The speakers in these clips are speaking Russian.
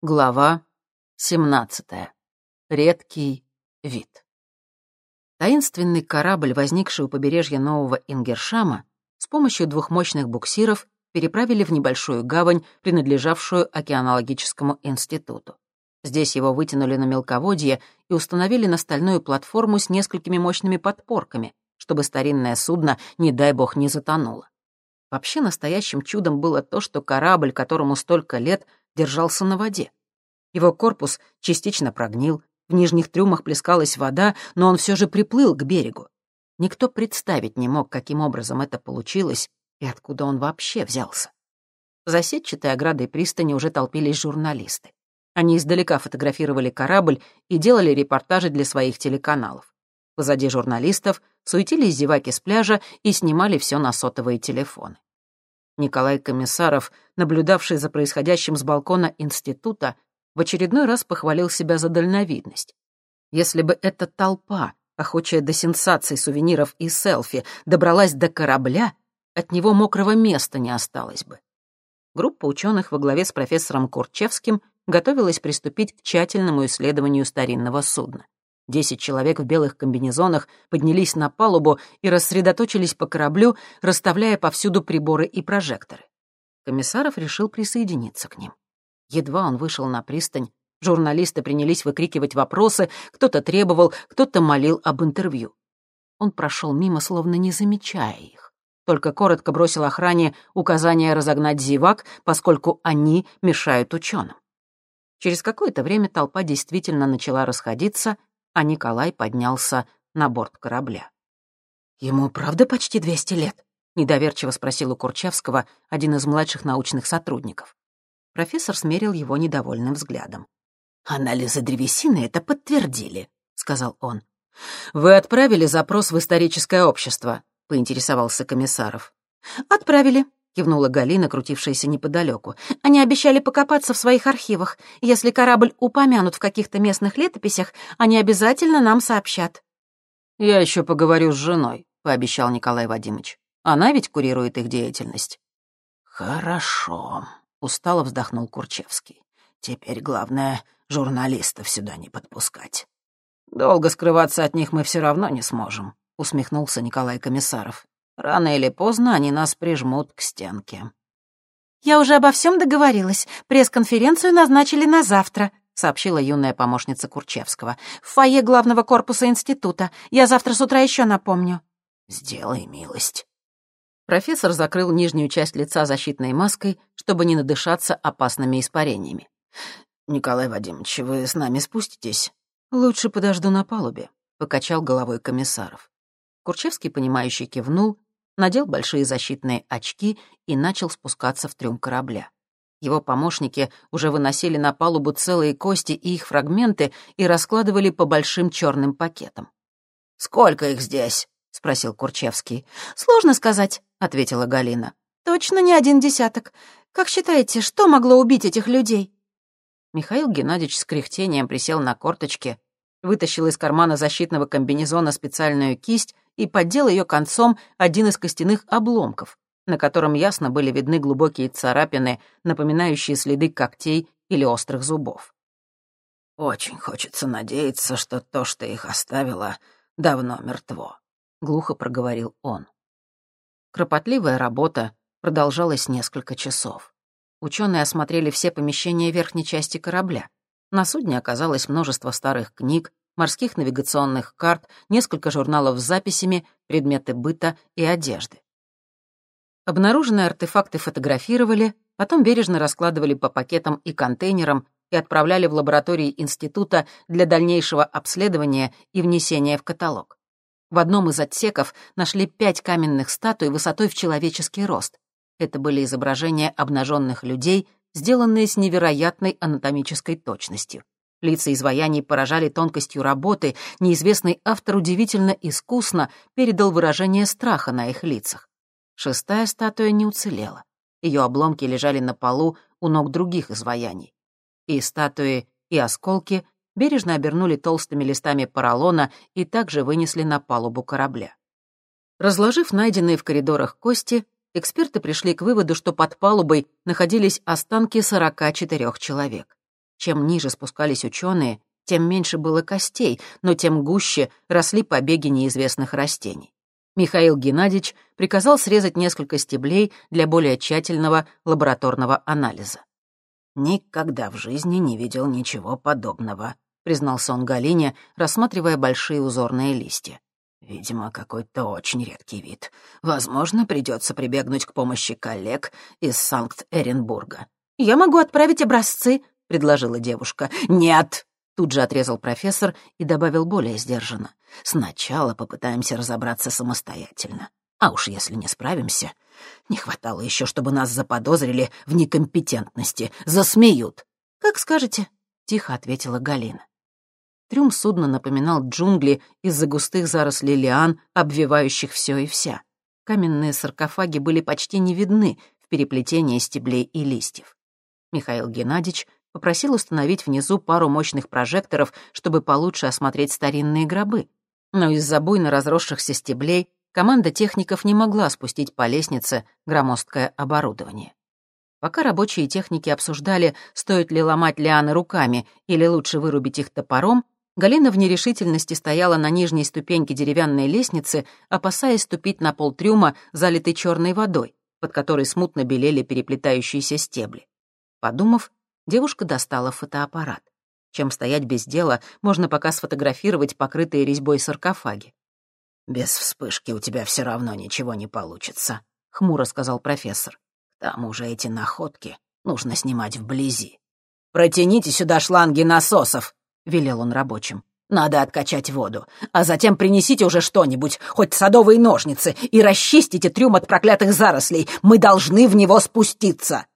Глава 17. Редкий вид. Таинственный корабль, возникший у побережья Нового Ингершама, с помощью двух мощных буксиров переправили в небольшую гавань, принадлежавшую океанологическому институту. Здесь его вытянули на мелководье и установили на стальную платформу с несколькими мощными подпорками, чтобы старинное судно, не дай бог, не затонуло. Вообще настоящим чудом было то, что корабль, которому столько лет, держался на воде. Его корпус частично прогнил, в нижних трюмах плескалась вода, но он все же приплыл к берегу. Никто представить не мог, каким образом это получилось и откуда он вообще взялся. За сетчатой оградой пристани уже толпились журналисты. Они издалека фотографировали корабль и делали репортажи для своих телеканалов. Позади журналистов суетились зеваки с пляжа и снимали все на сотовые телефоны. Николай Комиссаров, наблюдавший за происходящим с балкона института, в очередной раз похвалил себя за дальновидность. Если бы эта толпа, охочая до сенсаций, сувениров и селфи, добралась до корабля, от него мокрого места не осталось бы. Группа ученых во главе с профессором Курчевским готовилась приступить к тщательному исследованию старинного судна. Десять человек в белых комбинезонах поднялись на палубу и рассредоточились по кораблю, расставляя повсюду приборы и прожекторы. Комиссаров решил присоединиться к ним. Едва он вышел на пристань, журналисты принялись выкрикивать вопросы, кто-то требовал, кто-то молил об интервью. Он прошел мимо, словно не замечая их. Только коротко бросил охране указание разогнать зевак, поскольку они мешают ученым. Через какое-то время толпа действительно начала расходиться, а Николай поднялся на борт корабля. «Ему правда почти 200 лет?» — недоверчиво спросил у Курчевского один из младших научных сотрудников. Профессор смерил его недовольным взглядом. «Анализы древесины это подтвердили», — сказал он. «Вы отправили запрос в историческое общество?» — поинтересовался Комиссаров. «Отправили», — кивнула Галина, крутившаяся неподалеку. «Они обещали покопаться в своих архивах. Если корабль упомянут в каких-то местных летописях, они обязательно нам сообщат». «Я еще поговорю с женой», — пообещал Николай Вадимович. «Она ведь курирует их деятельность». «Хорошо», — устало вздохнул Курчевский. «Теперь главное — журналистов сюда не подпускать». «Долго скрываться от них мы все равно не сможем», — усмехнулся Николай Комиссаров. «Рано или поздно они нас прижмут к стенке». «Я уже обо всем договорилась. Пресс-конференцию назначили на завтра», — сообщила юная помощница Курчевского. «В фойе главного корпуса института. Я завтра с утра еще напомню». «Сделай милость», Профессор закрыл нижнюю часть лица защитной маской, чтобы не надышаться опасными испарениями. «Николай Вадимович, вы с нами спуститесь?» «Лучше подожду на палубе», — покачал головой комиссаров. Курчевский, понимающий, кивнул, надел большие защитные очки и начал спускаться в трюм корабля. Его помощники уже выносили на палубу целые кости и их фрагменты и раскладывали по большим черным пакетам. «Сколько их здесь?» — спросил Курчевский. «Сложно сказать», — ответила Галина. «Точно не один десяток. Как считаете, что могло убить этих людей?» Михаил Геннадьевич с кряхтением присел на корточки, вытащил из кармана защитного комбинезона специальную кисть и поддел ее концом один из костяных обломков, на котором ясно были видны глубокие царапины, напоминающие следы когтей или острых зубов. «Очень хочется надеяться, что то, что их оставило, давно мертво», — глухо проговорил он. Кропотливая работа продолжалась несколько часов. Ученые осмотрели все помещения верхней части корабля. На судне оказалось множество старых книг, морских навигационных карт, несколько журналов с записями, предметы быта и одежды. Обнаруженные артефакты фотографировали, потом бережно раскладывали по пакетам и контейнерам и отправляли в лаборатории института для дальнейшего обследования и внесения в каталог. В одном из отсеков нашли пять каменных статуй высотой в человеческий рост. Это были изображения обнаженных людей, сделанные с невероятной анатомической точностью. Лица изваяний поражали тонкостью работы, неизвестный автор удивительно искусно передал выражение страха на их лицах. Шестая статуя не уцелела. Ее обломки лежали на полу у ног других изваяний. И статуи, и осколки бережно обернули толстыми листами поролона и также вынесли на палубу корабля. Разложив найденные в коридорах кости, эксперты пришли к выводу, что под палубой находились останки 44 человек. Чем ниже спускались ученые, тем меньше было костей, но тем гуще росли побеги неизвестных растений. Михаил Геннадьевич приказал срезать несколько стеблей для более тщательного лабораторного анализа. «Никогда в жизни не видел ничего подобного», — признался он Галине, рассматривая большие узорные листья. «Видимо, какой-то очень редкий вид. Возможно, придется прибегнуть к помощи коллег из Санкт-Эренбурга». «Я могу отправить образцы», — предложила девушка. «Нет!» — тут же отрезал профессор и добавил более сдержанно. «Сначала попытаемся разобраться самостоятельно. А уж если не справимся, не хватало еще, чтобы нас заподозрили в некомпетентности. Засмеют». «Как скажете», — тихо ответила Галина. Трюм судна напоминал джунгли из-за густых зарослей лиан, обвивающих все и вся. Каменные саркофаги были почти не видны в переплетении стеблей и листьев. Михаил Геннадьевич попросил установить внизу пару мощных прожекторов, чтобы получше осмотреть старинные гробы. Но из-за буйно разросшихся стеблей команда техников не могла спустить по лестнице громоздкое оборудование. Пока рабочие техники обсуждали, стоит ли ломать лианы руками или лучше вырубить их топором, Галина в нерешительности стояла на нижней ступеньке деревянной лестницы, опасаясь ступить на пол трюма, залитый черной водой, под которой смутно белели переплетающиеся стебли. Подумав, девушка достала фотоаппарат. Чем стоять без дела, можно пока сфотографировать покрытые резьбой саркофаги. «Без вспышки у тебя все равно ничего не получится», — хмуро сказал профессор. «К тому же эти находки нужно снимать вблизи». «Протяните сюда шланги насосов», велел он рабочим. «Надо откачать воду, а затем принесите уже что-нибудь, хоть садовые ножницы, и расчистите трюм от проклятых зарослей. Мы должны в него спуститься!»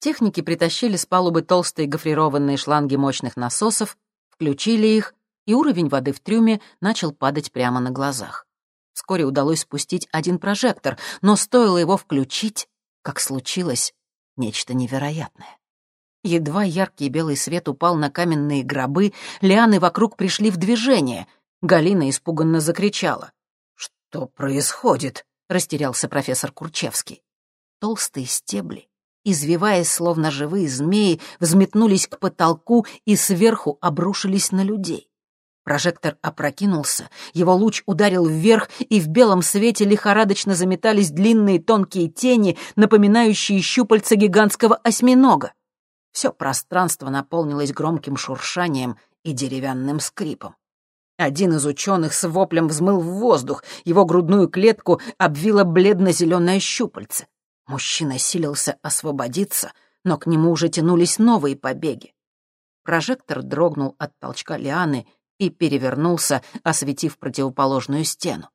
Техники притащили с палубы толстые гофрированные шланги мощных насосов, включили их, и уровень воды в трюме начал падать прямо на глазах. Вскоре удалось спустить один прожектор, но стоило его включить, как случилось нечто невероятное. Едва яркий белый свет упал на каменные гробы, лианы вокруг пришли в движение. Галина испуганно закричала. «Что происходит?» — растерялся профессор Курчевский. Толстые стебли, извиваясь словно живые змеи, взметнулись к потолку и сверху обрушились на людей. Прожектор опрокинулся, его луч ударил вверх, и в белом свете лихорадочно заметались длинные тонкие тени, напоминающие щупальца гигантского осьминога. Все пространство наполнилось громким шуршанием и деревянным скрипом. Один из ученых с воплем взмыл в воздух, его грудную клетку обвило бледно-зеленое щупальце. Мужчина силился освободиться, но к нему уже тянулись новые побеги. Прожектор дрогнул от толчка лианы и перевернулся, осветив противоположную стену.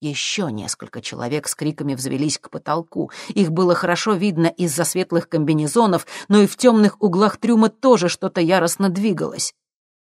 Еще несколько человек с криками взвелись к потолку. Их было хорошо видно из-за светлых комбинезонов, но и в темных углах трюма тоже что-то яростно двигалось.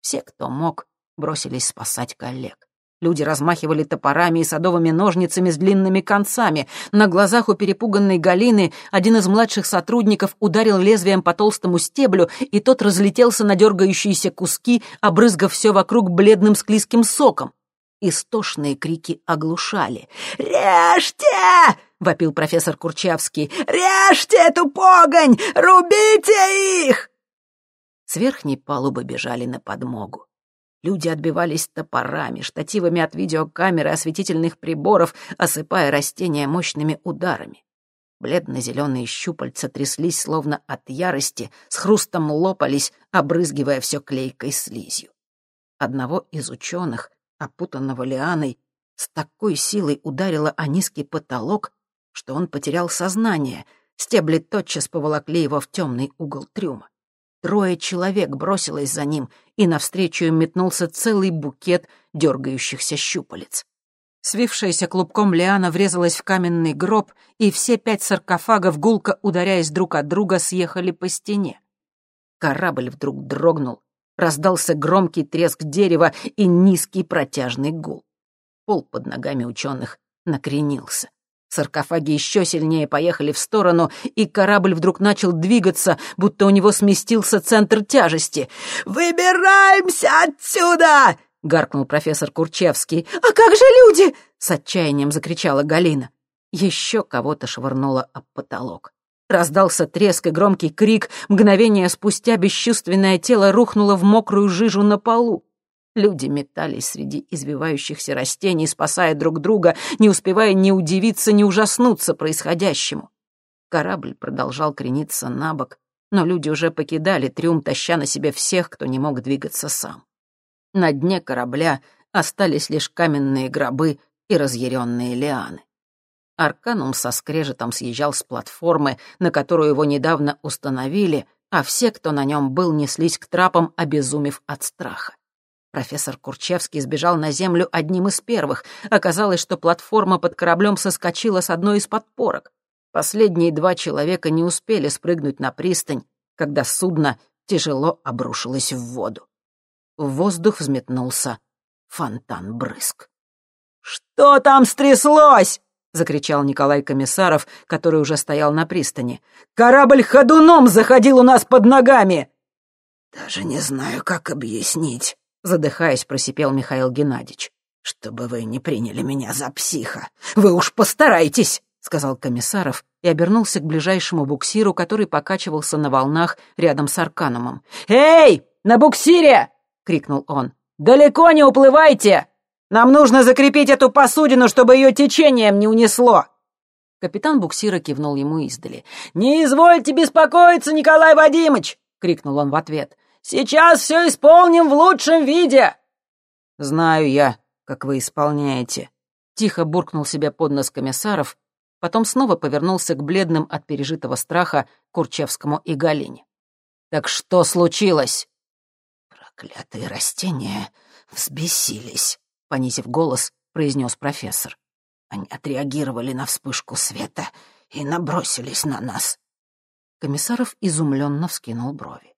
Все, кто мог, бросились спасать коллег. Люди размахивали топорами и садовыми ножницами с длинными концами. На глазах у перепуганной Галины один из младших сотрудников ударил лезвием по толстому стеблю, и тот разлетелся на дергающиеся куски, обрызгав все вокруг бледным склизким соком. Истошные крики оглушали. «Режьте!» — вопил профессор Курчавский. «Режьте эту погонь! Рубите их!» С верхней палубы бежали на подмогу. Люди отбивались топорами, штативами от видеокамеры, осветительных приборов, осыпая растения мощными ударами. Бледно-зеленые щупальца тряслись, словно от ярости, с хрустом лопались, обрызгивая все клейкой слизью. Одного из ученых опутанного лианой, с такой силой ударила о низкий потолок, что он потерял сознание. Стебли тотчас поволокли его в темный угол трюма. Трое человек бросилось за ним, и навстречу им метнулся целый букет дергающихся щупалец. Свившаяся клубком лиана врезалась в каменный гроб, и все пять саркофагов, гулко ударяясь друг от друга, съехали по стене. Корабль вдруг дрогнул, Раздался громкий треск дерева и низкий протяжный гул. Пол под ногами ученых накренился. Саркофаги еще сильнее поехали в сторону, и корабль вдруг начал двигаться, будто у него сместился центр тяжести. «Выбираемся отсюда!» — гаркнул профессор Курчевский. «А как же люди?» — с отчаянием закричала Галина. Еще кого-то швырнуло об потолок. Раздался треск и громкий крик. Мгновение спустя бесчувственное тело рухнуло в мокрую жижу на полу. Люди метались среди извивающихся растений, спасая друг друга, не успевая ни удивиться, ни ужаснуться происходящему. Корабль продолжал крениться на бок, но люди уже покидали трюм, таща на себе всех, кто не мог двигаться сам. На дне корабля остались лишь каменные гробы и разъяренные лианы. Арканум со скрежетом съезжал с платформы, на которую его недавно установили, а все, кто на нем был, неслись к трапам, обезумев от страха. Профессор Курчевский сбежал на землю одним из первых. Оказалось, что платформа под кораблем соскочила с одной из подпорок. Последние два человека не успели спрыгнуть на пристань, когда судно тяжело обрушилось в воду. В воздух взметнулся фонтан брызг. «Что там стряслось?» — закричал Николай Комиссаров, который уже стоял на пристани. «Корабль ходуном заходил у нас под ногами!» «Даже не знаю, как объяснить», задыхаясь, просипел Михаил Геннадьевич. «Чтобы вы не приняли меня за психа. Вы уж постарайтесь!» — сказал Комиссаров и обернулся к ближайшему буксиру, который покачивался на волнах рядом с Арканумом. «Эй, на буксире!» — крикнул он. «Далеко не уплывайте! Нам нужно закрепить эту посудину, чтобы ее течением не унесло!» Капитан буксира кивнул ему издали. «Не извольте беспокоиться, Николай Вадимович!» — крикнул он в ответ. Сейчас все исполним в лучшем виде!» «Знаю я, как вы исполняете», — тихо буркнул себе под нос комиссаров, потом снова повернулся к бледным от пережитого страха Курчевскому и Галине. «Так что случилось?» «Проклятые растения взбесились», — понизив голос, произнес профессор. «Они отреагировали на вспышку света и набросились на нас». Комиссаров изумленно вскинул брови.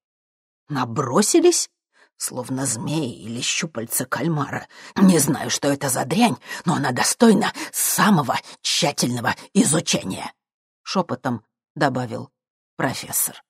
Набросились? Словно змеи или щупальца кальмара. Не знаю, что это за дрянь, но она достойна самого тщательного изучения. Шепотом добавил профессор.